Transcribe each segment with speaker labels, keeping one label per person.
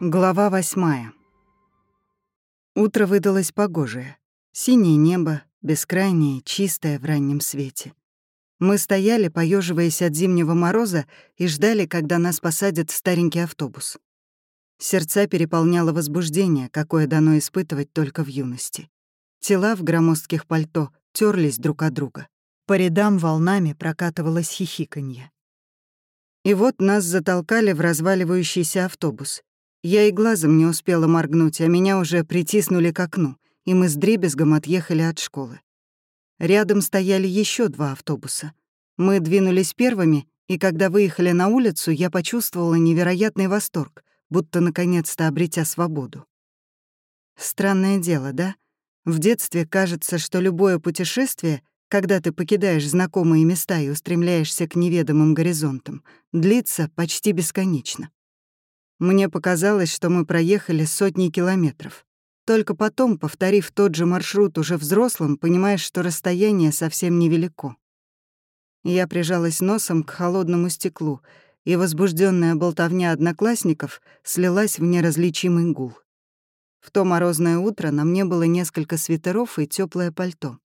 Speaker 1: Глава восьмая. Утро выдалось погожее. Синее небо, бескрайнее, чистое в раннем свете. Мы стояли, поеживаясь от зимнего мороза, и ждали, когда нас посадят в старенький автобус. Сердца переполняло возбуждение, какое дано испытывать только в юности. Тела в громоздких пальто терлись друг от друга. По рядам волнами прокатывалось хихиканье. И вот нас затолкали в разваливающийся автобус, я и глазом не успела моргнуть, а меня уже притиснули к окну, и мы с дребезгом отъехали от школы. Рядом стояли еще два автобуса. Мы двинулись первыми, и когда выехали на улицу, я почувствовала невероятный восторг, будто наконец-то обретя свободу. Странное дело, да? В детстве кажется, что любое путешествие, когда ты покидаешь знакомые места и устремляешься к неведомым горизонтам, длится почти бесконечно. Мне показалось, что мы проехали сотни километров. Только потом, повторив тот же маршрут уже взрослым, понимаешь, что расстояние совсем невелико. Я прижалась носом к холодному стеклу, и возбужденная болтовня одноклассников слилась в неразличимый гул. В то морозное утро на мне было несколько свитеров и теплое пальто.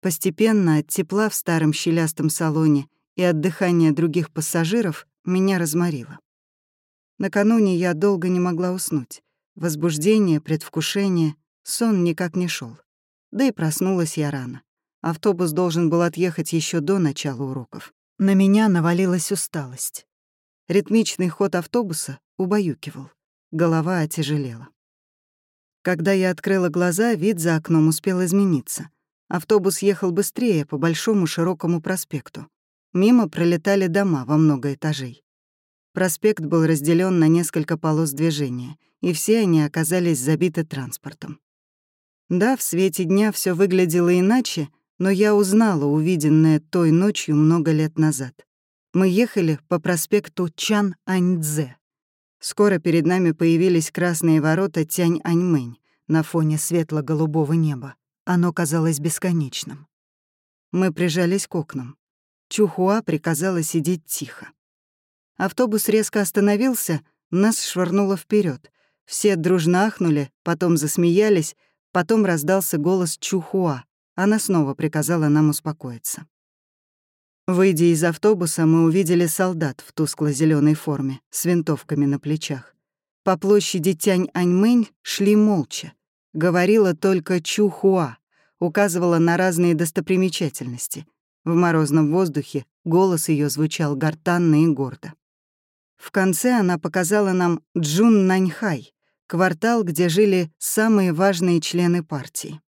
Speaker 1: Постепенно от тепла в старом щелястом салоне и от дыхания других пассажиров меня разморило. Накануне я долго не могла уснуть. Возбуждение, предвкушение, сон никак не шел. Да и проснулась я рано. Автобус должен был отъехать еще до начала уроков. На меня навалилась усталость. Ритмичный ход автобуса убаюкивал. Голова отяжелела. Когда я открыла глаза, вид за окном успел измениться. Автобус ехал быстрее по большому широкому проспекту. Мимо пролетали дома во много этажей. Проспект был разделен на несколько полос движения, и все они оказались забиты транспортом. Да, в свете дня все выглядело иначе, но я узнала увиденное той ночью много лет назад. Мы ехали по проспекту Чан-Аньцзе. Скоро перед нами появились красные ворота Тянь-Аньмэнь на фоне светло-голубого неба. Оно казалось бесконечным. Мы прижались к окнам. Чухуа приказала сидеть тихо. Автобус резко остановился, нас швырнуло вперед. Все дружно ахнули, потом засмеялись, потом раздался голос Чухуа. Она снова приказала нам успокоиться. Выйдя из автобуса, мы увидели солдат в тускло зеленой форме, с винтовками на плечах. По площади Тянь-Аньмэнь шли молча. Говорила только Чухуа, указывала на разные достопримечательности. В морозном воздухе голос ее звучал гортанно и гордо. В конце она показала нам Джун Наньхай, квартал, где жили самые важные члены партии.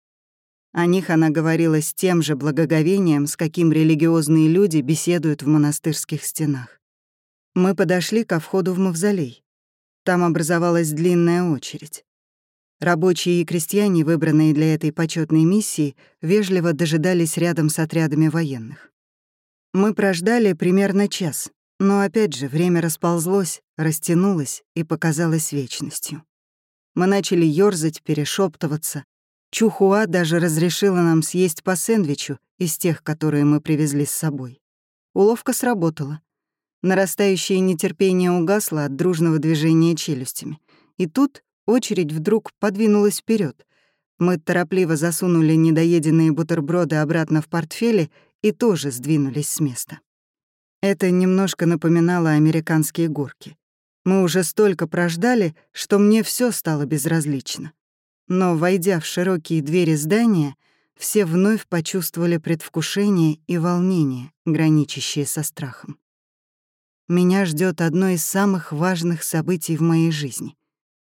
Speaker 1: О них она говорила с тем же благоговением, с каким религиозные люди беседуют в монастырских стенах. Мы подошли ко входу в мавзолей. Там образовалась длинная очередь. Рабочие и крестьяне, выбранные для этой почетной миссии, вежливо дожидались рядом с отрядами военных. Мы прождали примерно час, но опять же, время расползлось, растянулось и показалось вечностью. Мы начали ёрзать, перешептываться. Чухуа даже разрешила нам съесть по сэндвичу из тех, которые мы привезли с собой. Уловка сработала. Нарастающее нетерпение угасло от дружного движения челюстями. И тут очередь вдруг подвинулась вперед. Мы торопливо засунули недоеденные бутерброды обратно в портфели и тоже сдвинулись с места. Это немножко напоминало американские горки. Мы уже столько прождали, что мне все стало безразлично. Но, войдя в широкие двери здания, все вновь почувствовали предвкушение и волнение, граничащие со страхом. Меня ждет одно из самых важных событий в моей жизни.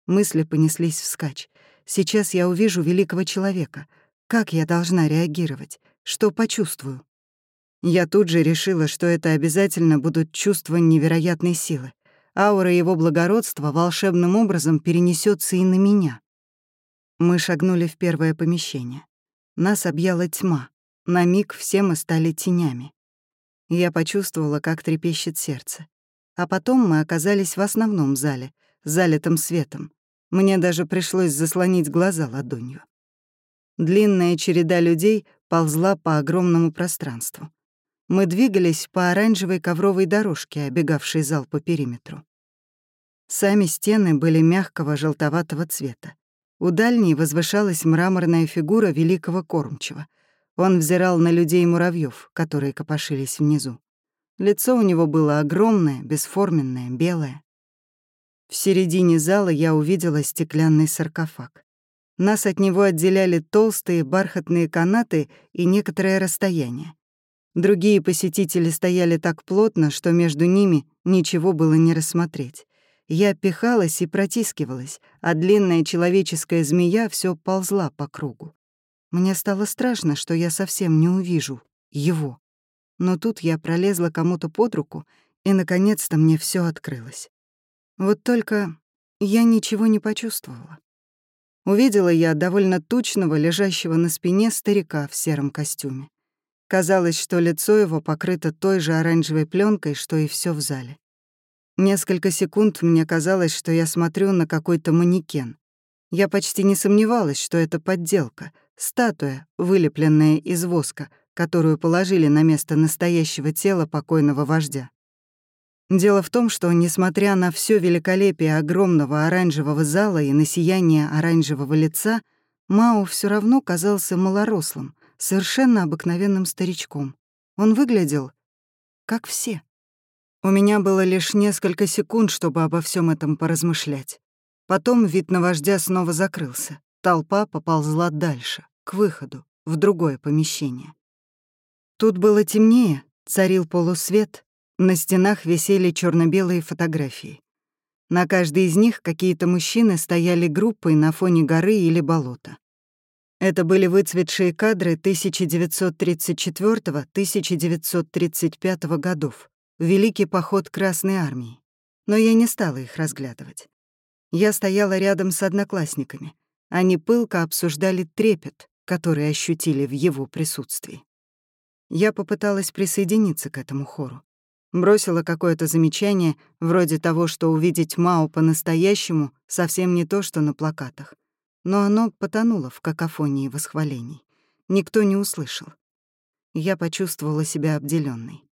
Speaker 1: Мысли понеслись вскачь. Сейчас я увижу великого человека. Как я должна реагировать? Что почувствую? Я тут же решила, что это обязательно будут чувства невероятной силы. Аура его благородства волшебным образом перенесется и на меня. Мы шагнули в первое помещение. Нас объяла тьма. На миг все мы стали тенями. Я почувствовала, как трепещет сердце. А потом мы оказались в основном зале, залитом светом. Мне даже пришлось заслонить глаза ладонью. Длинная череда людей ползла по огромному пространству. Мы двигались по оранжевой ковровой дорожке, обегавшей зал по периметру. Сами стены были мягкого желтоватого цвета. У дальней возвышалась мраморная фигура великого кормчего. Он взирал на людей муравьев, которые копошились внизу. Лицо у него было огромное, бесформенное, белое. В середине зала я увидела стеклянный саркофаг. Нас от него отделяли толстые бархатные канаты и некоторое расстояние. Другие посетители стояли так плотно, что между ними ничего было не рассмотреть. Я пихалась и протискивалась, а длинная человеческая змея все ползла по кругу. Мне стало страшно, что я совсем не увижу его. Но тут я пролезла кому-то под руку, и, наконец-то, мне все открылось. Вот только я ничего не почувствовала. Увидела я довольно тучного, лежащего на спине старика в сером костюме. Казалось, что лицо его покрыто той же оранжевой пленкой, что и все в зале. Несколько секунд мне казалось, что я смотрю на какой-то манекен. Я почти не сомневалась, что это подделка, статуя, вылепленная из воска, которую положили на место настоящего тела покойного вождя. Дело в том, что, несмотря на все великолепие огромного оранжевого зала и на сияние оранжевого лица, Мао все равно казался малорослым, совершенно обыкновенным старичком. Он выглядел как все. У меня было лишь несколько секунд, чтобы обо всем этом поразмышлять. Потом вид на вождя снова закрылся. Толпа поползла дальше, к выходу, в другое помещение. Тут было темнее, царил полусвет, на стенах висели черно белые фотографии. На каждой из них какие-то мужчины стояли группой на фоне горы или болота. Это были выцветшие кадры 1934-1935 годов, Великий поход Красной Армии. Но я не стала их разглядывать. Я стояла рядом с одноклассниками. Они пылко обсуждали трепет, который ощутили в его присутствии. Я попыталась присоединиться к этому хору. Бросила какое-то замечание, вроде того, что увидеть Мао по-настоящему совсем не то, что на плакатах. Но оно потонуло в какофонии восхвалений. Никто не услышал. Я почувствовала себя обделенной.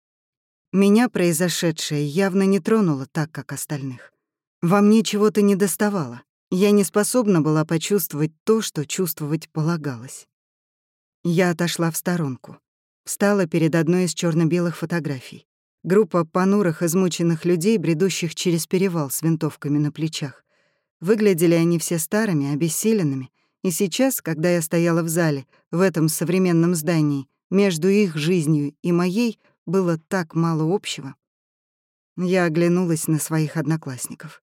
Speaker 1: Меня произошедшее явно не тронуло так, как остальных. Во мне чего-то не доставало. Я не способна была почувствовать то, что чувствовать полагалось. Я отошла в сторонку. Встала перед одной из черно белых фотографий. Группа понурых, измученных людей, бредущих через перевал с винтовками на плечах. Выглядели они все старыми, обессиленными, и сейчас, когда я стояла в зале, в этом современном здании, между их жизнью и моей — было так мало общего. Я оглянулась на своих одноклассников.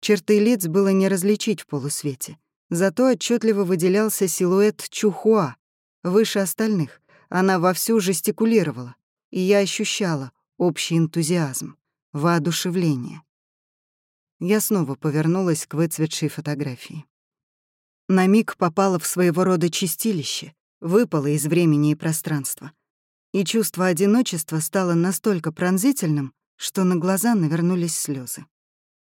Speaker 1: Черты лиц было не различить в полусвете, зато отчетливо выделялся силуэт Чухуа, выше остальных. Она вовсю жестикулировала, и я ощущала общий энтузиазм, воодушевление. Я снова повернулась к выцветшей фотографии. На миг попала в своего рода чистилище, выпала из времени и пространства и чувство одиночества стало настолько пронзительным, что на глаза навернулись слезы.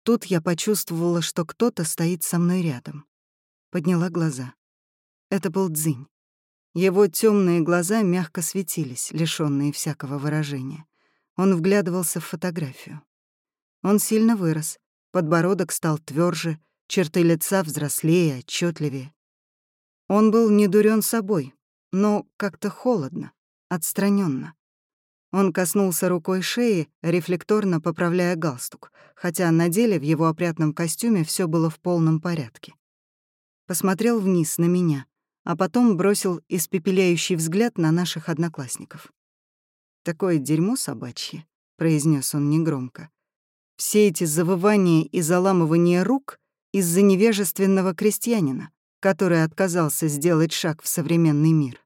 Speaker 1: Тут я почувствовала, что кто-то стоит со мной рядом. Подняла глаза. Это был Дзинь. Его темные глаза мягко светились, лишённые всякого выражения. Он вглядывался в фотографию. Он сильно вырос, подбородок стал тверже, черты лица взрослее, отчетливее. Он был не дурен собой, но как-то холодно, отстраненно. Он коснулся рукой шеи, рефлекторно поправляя галстук, хотя на деле в его опрятном костюме все было в полном порядке. Посмотрел вниз на меня, а потом бросил испепеляющий взгляд на наших одноклассников. «Такое дерьмо собачье», — произнес он негромко. «Все эти завывания и заламывания рук из-за невежественного крестьянина, который отказался сделать шаг в современный мир.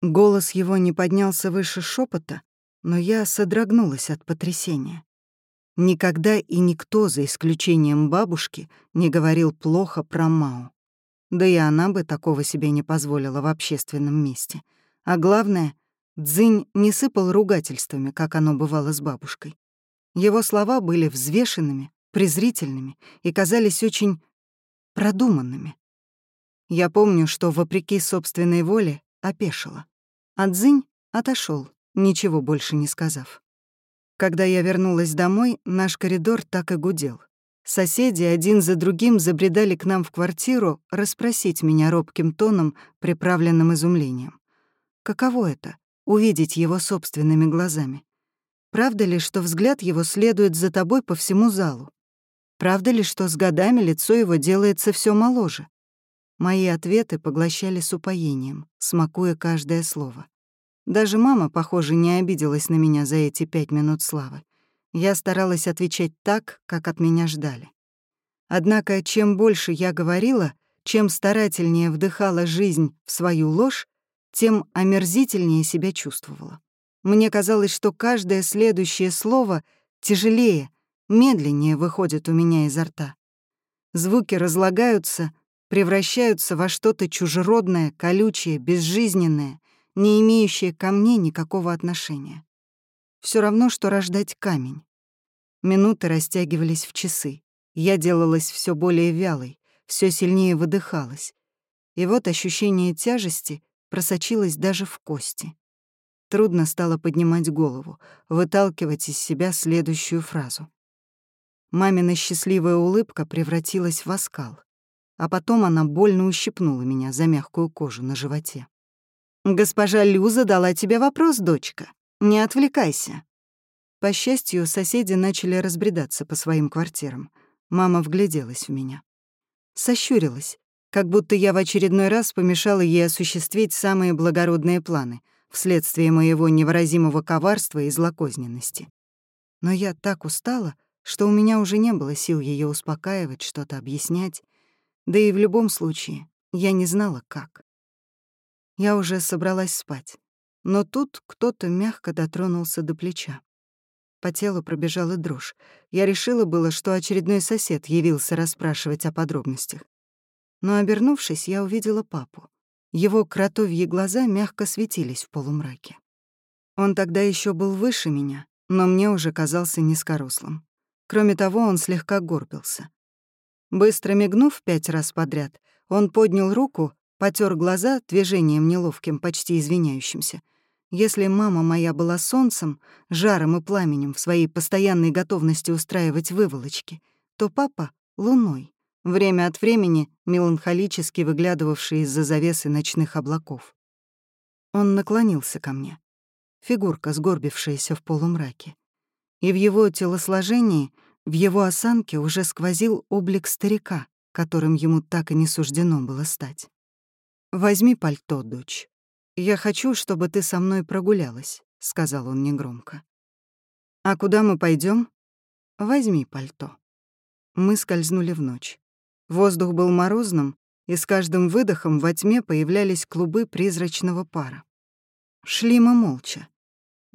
Speaker 1: Голос его не поднялся выше шепота, но я содрогнулась от потрясения. Никогда и никто, за исключением бабушки, не говорил плохо про Мао. Да и она бы такого себе не позволила в общественном месте. А главное, Дзынь не сыпал ругательствами, как оно бывало с бабушкой. Его слова были взвешенными, презрительными и казались очень продуманными. Я помню, что, вопреки собственной воле, опешила. А Цзинь отошел, ничего больше не сказав. Когда я вернулась домой, наш коридор так и гудел. Соседи один за другим забредали к нам в квартиру расспросить меня робким тоном, приправленным изумлением. Каково это — увидеть его собственными глазами? Правда ли, что взгляд его следует за тобой по всему залу? Правда ли, что с годами лицо его делается все моложе? Мои ответы поглощали с упоением, смакуя каждое слово. Даже мама, похоже, не обиделась на меня за эти пять минут славы. Я старалась отвечать так, как от меня ждали. Однако, чем больше я говорила, чем старательнее вдыхала жизнь в свою ложь, тем омерзительнее себя чувствовала. Мне казалось, что каждое следующее слово тяжелее, медленнее выходит у меня изо рта. Звуки разлагаются, превращаются во что-то чужеродное, колючее, безжизненное, не имеющее ко мне никакого отношения. Все равно, что рождать камень. Минуты растягивались в часы. Я делалась все более вялой, все сильнее выдыхалась. И вот ощущение тяжести просочилось даже в кости. Трудно стало поднимать голову, выталкивать из себя следующую фразу. Мамина счастливая улыбка превратилась в оскал, а потом она больно ущипнула меня за мягкую кожу на животе. «Госпожа Лю задала тебе вопрос, дочка. Не отвлекайся». По счастью, соседи начали разбредаться по своим квартирам. Мама вгляделась в меня. Сощурилась, как будто я в очередной раз помешала ей осуществить самые благородные планы вследствие моего невыразимого коварства и злокозненности. Но я так устала, что у меня уже не было сил ее успокаивать, что-то объяснять, да и в любом случае я не знала, как. Я уже собралась спать, но тут кто-то мягко дотронулся до плеча. По телу пробежала дрожь. Я решила было, что очередной сосед явился расспрашивать о подробностях. Но, обернувшись, я увидела папу. Его кротовьи глаза мягко светились в полумраке. Он тогда еще был выше меня, но мне уже казался низкорослым. Кроме того, он слегка горбился. Быстро мигнув пять раз подряд, он поднял руку потер глаза движением неловким, почти извиняющимся. Если мама моя была солнцем, жаром и пламенем в своей постоянной готовности устраивать выволочки, то папа — луной, время от времени меланхолически выглядывавший из-за завесы ночных облаков. Он наклонился ко мне. Фигурка, сгорбившаяся в полумраке. И в его телосложении, в его осанке уже сквозил облик старика, которым ему так и не суждено было стать. «Возьми пальто, дочь. Я хочу, чтобы ты со мной прогулялась», — сказал он негромко. «А куда мы пойдем? Возьми пальто». Мы скользнули в ночь. Воздух был морозным, и с каждым выдохом во тьме появлялись клубы призрачного пара. Шли мы молча.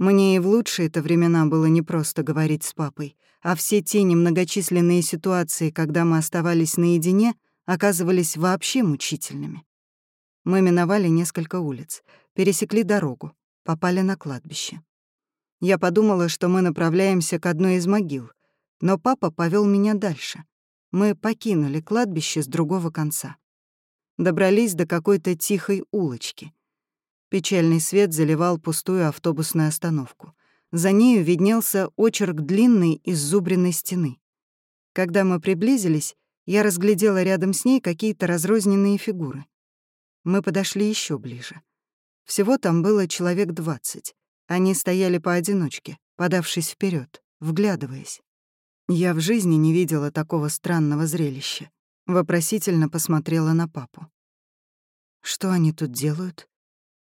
Speaker 1: Мне и в лучшие-то времена было не просто говорить с папой, а все те немногочисленные ситуации, когда мы оставались наедине, оказывались вообще мучительными. Мы миновали несколько улиц, пересекли дорогу, попали на кладбище. Я подумала, что мы направляемся к одной из могил, но папа повел меня дальше. Мы покинули кладбище с другого конца. Добрались до какой-то тихой улочки. Печальный свет заливал пустую автобусную остановку. За нею виднелся очерк длинной иззубренной стены. Когда мы приблизились, я разглядела рядом с ней какие-то разрозненные фигуры. Мы подошли еще ближе. Всего там было человек двадцать. Они стояли поодиночке, подавшись вперед, вглядываясь. Я в жизни не видела такого странного зрелища. Вопросительно посмотрела на папу. Что они тут делают?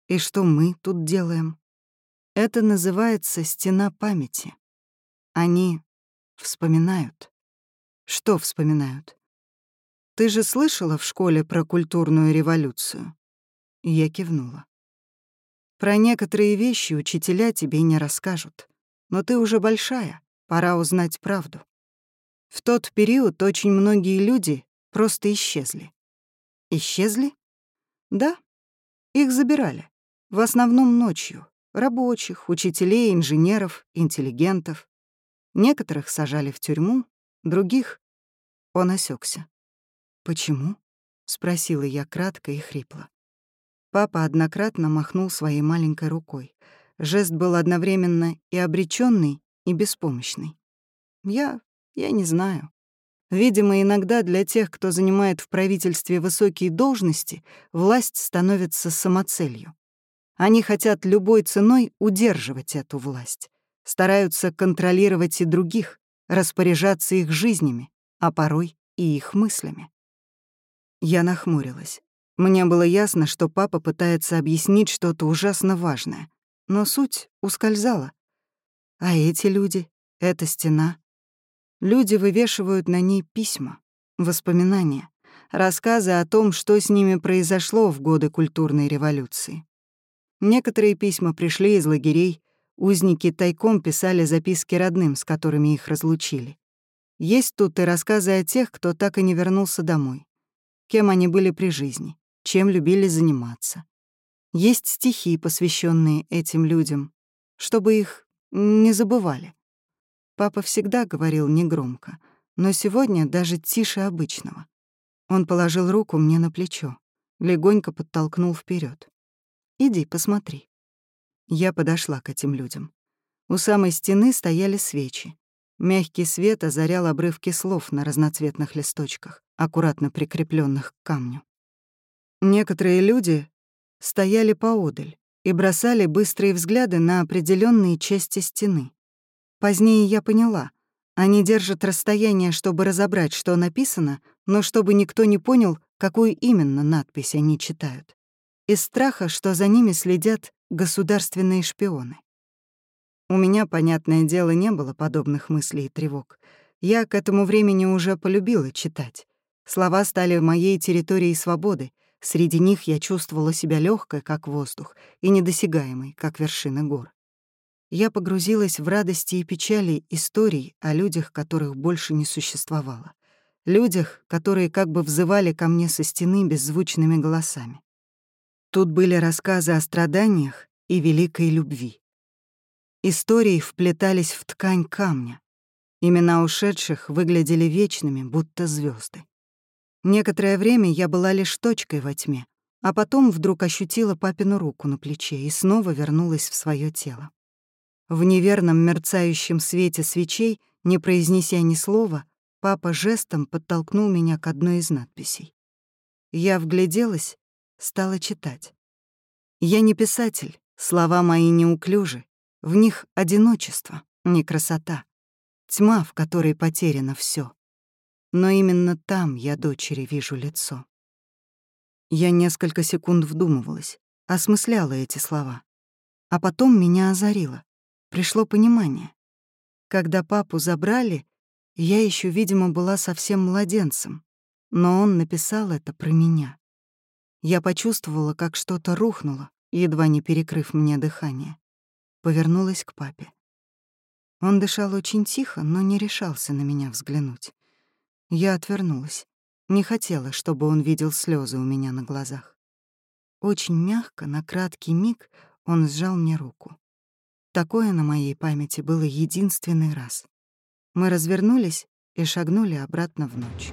Speaker 1: И что мы тут делаем? Это называется стена памяти. Они вспоминают. Что вспоминают? Ты же слышала в школе про культурную революцию?» Я кивнула. «Про некоторые вещи учителя тебе не расскажут. Но ты уже большая, пора узнать правду. В тот период очень многие люди просто исчезли. Исчезли? Да, их забирали. В основном ночью. Рабочих, учителей, инженеров, интеллигентов. Некоторых сажали в тюрьму, других... Он осекся. Почему? спросила я кратко и хрипло. Папа однократно махнул своей маленькой рукой. Жест был одновременно и обреченный, и беспомощный. Я... я не знаю. Видимо, иногда для тех, кто занимает в правительстве высокие должности, власть становится самоцелью. Они хотят любой ценой удерживать эту власть, стараются контролировать и других, распоряжаться их жизнями, а порой и их мыслями. Я нахмурилась. Мне было ясно, что папа пытается объяснить что-то ужасно важное, но суть ускользала. А эти люди, эта стена, Люди вывешивают на ней письма, воспоминания, рассказы о том, что с ними произошло в годы культурной революции. Некоторые письма пришли из лагерей, узники тайком писали записки родным, с которыми их разлучили. Есть тут и рассказы о тех, кто так и не вернулся домой. Кем они были при жизни, чем любили заниматься. Есть стихи, посвященные этим людям, чтобы их не забывали. Папа всегда говорил негромко, но сегодня даже тише обычного. Он положил руку мне на плечо, легонько подтолкнул вперед. «Иди, посмотри». Я подошла к этим людям. У самой стены стояли свечи. Мягкий свет озарял обрывки слов на разноцветных листочках, аккуратно прикрепленных к камню. Некоторые люди стояли поодаль и бросали быстрые взгляды на определенные части стены. Позднее я поняла. Они держат расстояние, чтобы разобрать, что написано, но чтобы никто не понял, какую именно надпись они читают. Из страха, что за ними следят государственные шпионы. У меня, понятное дело, не было подобных мыслей и тревог. Я к этому времени уже полюбила читать. Слова стали моей территорией свободы. Среди них я чувствовала себя легкой, как воздух, и недосягаемой, как вершины гор я погрузилась в радости и печали историй о людях, которых больше не существовало. Людях, которые как бы взывали ко мне со стены беззвучными голосами. Тут были рассказы о страданиях и великой любви. Истории вплетались в ткань камня. Имена ушедших выглядели вечными, будто звезды. Некоторое время я была лишь точкой во тьме, а потом вдруг ощутила папину руку на плече и снова вернулась в свое тело. В неверном мерцающем свете свечей, не произнеся ни слова, папа жестом подтолкнул меня к одной из надписей. Я вгляделась, стала читать. Я не писатель, слова мои неуклюжи, в них одиночество, не красота, тьма, в которой потеряно все. Но именно там я дочери вижу лицо. Я несколько секунд вдумывалась, осмысляла эти слова. А потом меня озарило пришло понимание. Когда папу забрали, я еще, видимо, была совсем младенцем, но он написал это про меня. Я почувствовала, как что-то рухнуло, едва не перекрыв мне дыхание. Повернулась к папе. Он дышал очень тихо, но не решался на меня взглянуть. Я отвернулась. Не хотела, чтобы он видел слезы у меня на глазах. Очень мягко, на краткий миг, он сжал мне руку. Такое на моей памяти было единственный раз. Мы развернулись и шагнули обратно в ночь.